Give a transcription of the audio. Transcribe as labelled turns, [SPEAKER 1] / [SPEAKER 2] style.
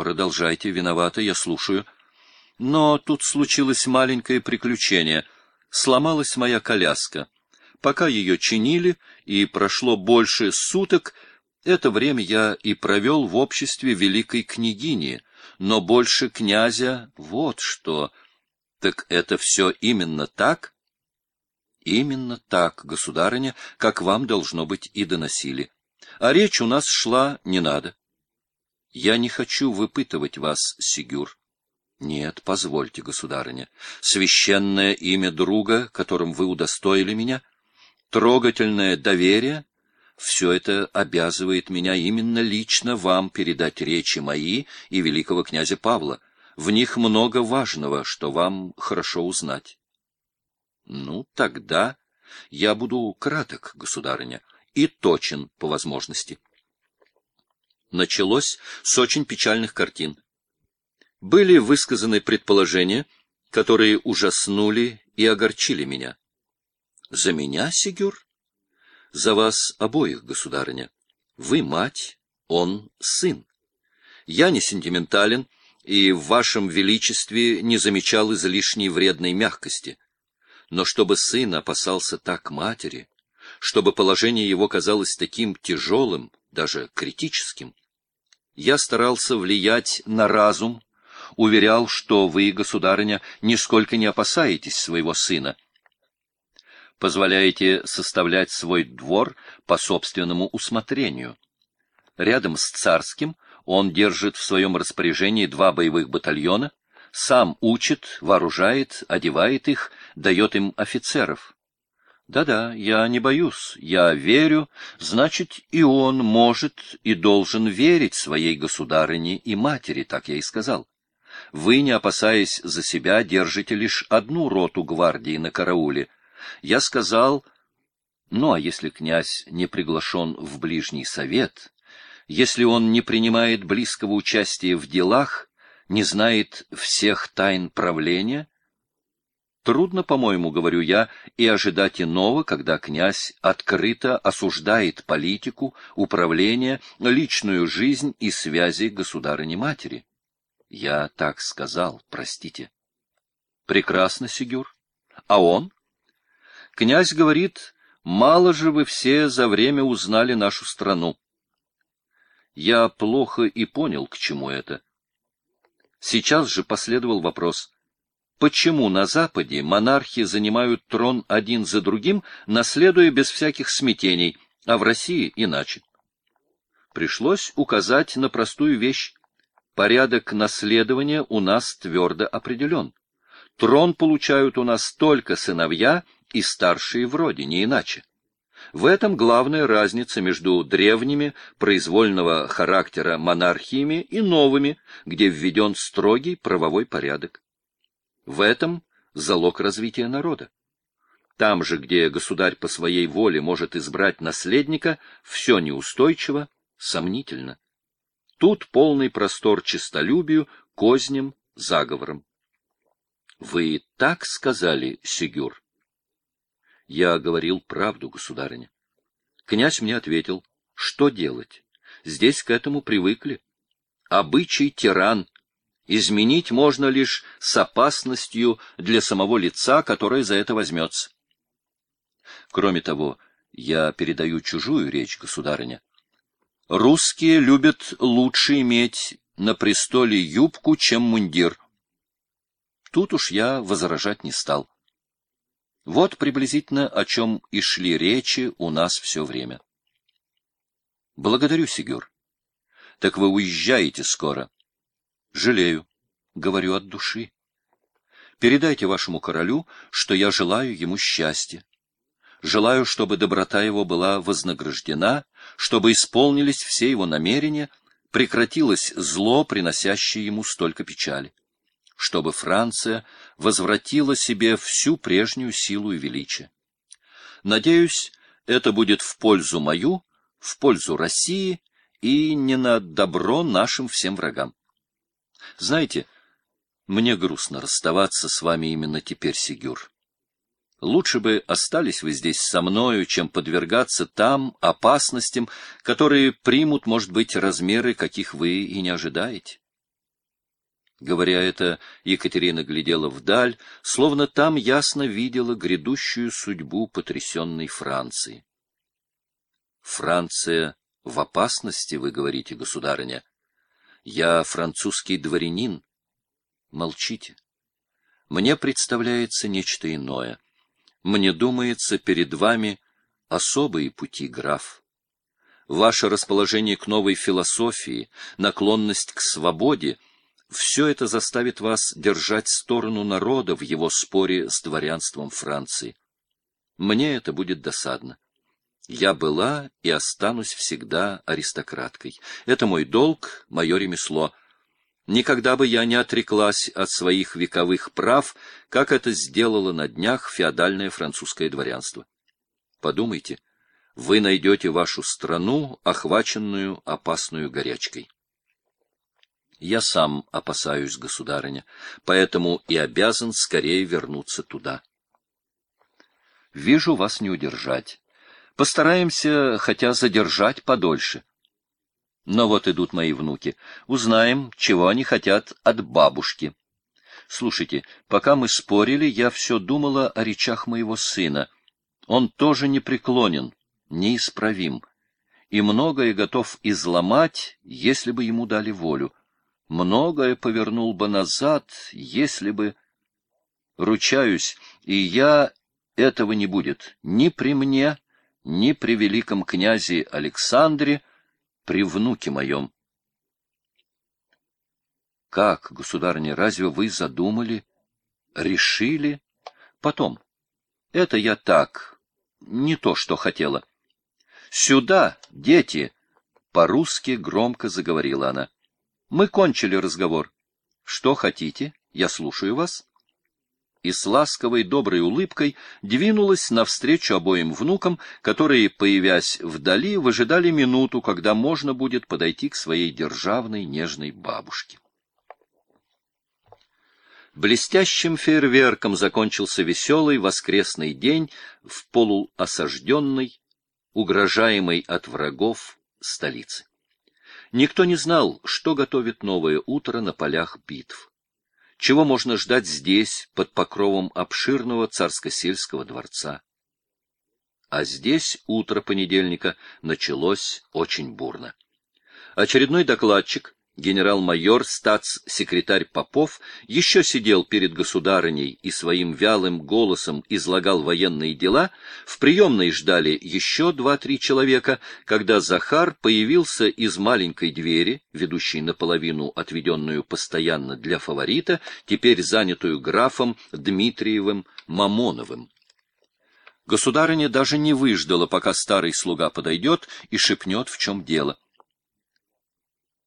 [SPEAKER 1] Продолжайте, виновата, я слушаю. Но тут случилось маленькое приключение. Сломалась моя коляска. Пока ее чинили, и прошло больше суток, это время я и провел в обществе великой княгини, но больше князя вот что. Так это все именно так? Именно так, государыня, как вам должно быть и доносили. А речь у нас шла не надо. Я не хочу выпытывать вас, Сигюр. Нет, позвольте, государыня. Священное имя друга, которым вы удостоили меня, трогательное доверие — все это обязывает меня именно лично вам передать речи мои и великого князя Павла. В них много важного, что вам хорошо узнать. Ну, тогда я буду краток, государыня, и точен по возможности. Началось с очень печальных картин. Были высказаны предположения, которые ужаснули и огорчили меня. За меня, Сигюр? За вас обоих, государыня. Вы мать, он сын. Я не сентиментален и в вашем величестве не замечал излишней вредной мягкости. Но чтобы сын опасался так матери, чтобы положение его казалось таким тяжелым, даже критическим, я старался влиять на разум, уверял, что вы, государыня, нисколько не опасаетесь своего сына, позволяете составлять свой двор по собственному усмотрению. Рядом с царским он держит в своем распоряжении два боевых батальона, сам учит, вооружает, одевает их, дает им офицеров. Да-да, я не боюсь, я верю, значит, и он может и должен верить своей государыне и матери, так я и сказал. Вы, не опасаясь за себя, держите лишь одну роту гвардии на карауле — я сказал, ну а если князь не приглашен в ближний совет, если он не принимает близкого участия в делах, не знает всех тайн правления, Трудно, по-моему, говорю я, и ожидать иного, когда князь открыто осуждает политику, управление, личную жизнь и связи государыни-матери. Я так сказал, простите. Прекрасно, Сигюр. А он? Князь говорит, мало же вы все за время узнали нашу страну. Я плохо и понял, к чему это. Сейчас же последовал вопрос. Почему на Западе монархи занимают трон один за другим, наследуя без всяких смятений, а в России иначе? Пришлось указать на простую вещь. Порядок наследования у нас твердо определен. Трон получают у нас только сыновья — и старшие вроде, не иначе. В этом главная разница между древними, произвольного характера монархиями и новыми, где введен строгий правовой порядок. В этом залог развития народа. Там же, где государь по своей воле может избрать наследника, все неустойчиво, сомнительно. Тут полный простор честолюбию, козням, заговорам. Вы так сказали, Сигюр? Я говорил правду, государыня. Князь мне ответил, что делать? Здесь к этому привыкли. Обычай тиран. Изменить можно лишь с опасностью для самого лица, которое за это возьмется. Кроме того, я передаю чужую речь, государыня. Русские любят лучше иметь на престоле юбку, чем мундир. Тут уж я возражать не стал. Вот приблизительно о чем и шли речи у нас все время. Благодарю, Сигюр. Так вы уезжаете скоро. Жалею, говорю от души. Передайте вашему королю, что я желаю ему счастья. Желаю, чтобы доброта его была вознаграждена, чтобы исполнились все его намерения, прекратилось зло, приносящее ему столько печали чтобы Франция возвратила себе всю прежнюю силу и величие. Надеюсь, это будет в пользу мою, в пользу России и не на добро нашим всем врагам. Знаете, мне грустно расставаться с вами именно теперь, Сигюр. Лучше бы остались вы здесь со мною, чем подвергаться там опасностям, которые примут, может быть, размеры, каких вы и не ожидаете. Говоря это, Екатерина глядела вдаль, словно там ясно видела грядущую судьбу потрясенной Франции. Франция в опасности, вы говорите, государыня. Я французский дворянин. Молчите. Мне представляется нечто иное. Мне думается, перед вами особые пути, граф. Ваше расположение к новой философии, наклонность к свободе — все это заставит вас держать сторону народа в его споре с дворянством Франции. Мне это будет досадно. Я была и останусь всегда аристократкой. Это мой долг, мое ремесло. Никогда бы я не отреклась от своих вековых прав, как это сделало на днях феодальное французское дворянство. Подумайте, вы найдете вашу страну, охваченную опасную горячкой. Я сам опасаюсь, государыня, поэтому и обязан скорее вернуться туда. Вижу вас не удержать. Постараемся хотя задержать подольше. Но вот идут мои внуки. Узнаем, чего они хотят от бабушки. Слушайте, пока мы спорили, я все думала о речах моего сына. Он тоже непреклонен, неисправим, и многое готов изломать, если бы ему дали волю. Многое повернул бы назад, если бы... Ручаюсь, и я этого не будет ни при мне, ни при великом князе Александре, при внуке моем. Как, государыня, разве вы задумали, решили? Потом. Это я так, не то, что хотела. Сюда, дети! По-русски громко заговорила она. Мы кончили разговор. Что хотите? Я слушаю вас и с ласковой доброй улыбкой двинулась навстречу обоим внукам, которые, появясь вдали, выжидали минуту, когда можно будет подойти к своей державной нежной бабушке. Блестящим фейерверком закончился веселый воскресный день в полуосажденной, угрожаемой от врагов столице. Никто не знал, что готовит новое утро на полях битв чего можно ждать здесь, под покровом обширного царско-сельского дворца. А здесь утро понедельника началось очень бурно. Очередной докладчик, генерал-майор, статс-секретарь Попов еще сидел перед государыней и своим вялым голосом излагал военные дела, в приемной ждали еще два-три человека, когда Захар появился из маленькой двери, ведущей наполовину отведенную постоянно для фаворита, теперь занятую графом Дмитриевым Мамоновым. Государыня даже не выждала, пока старый слуга подойдет и шепнет, в чем дело —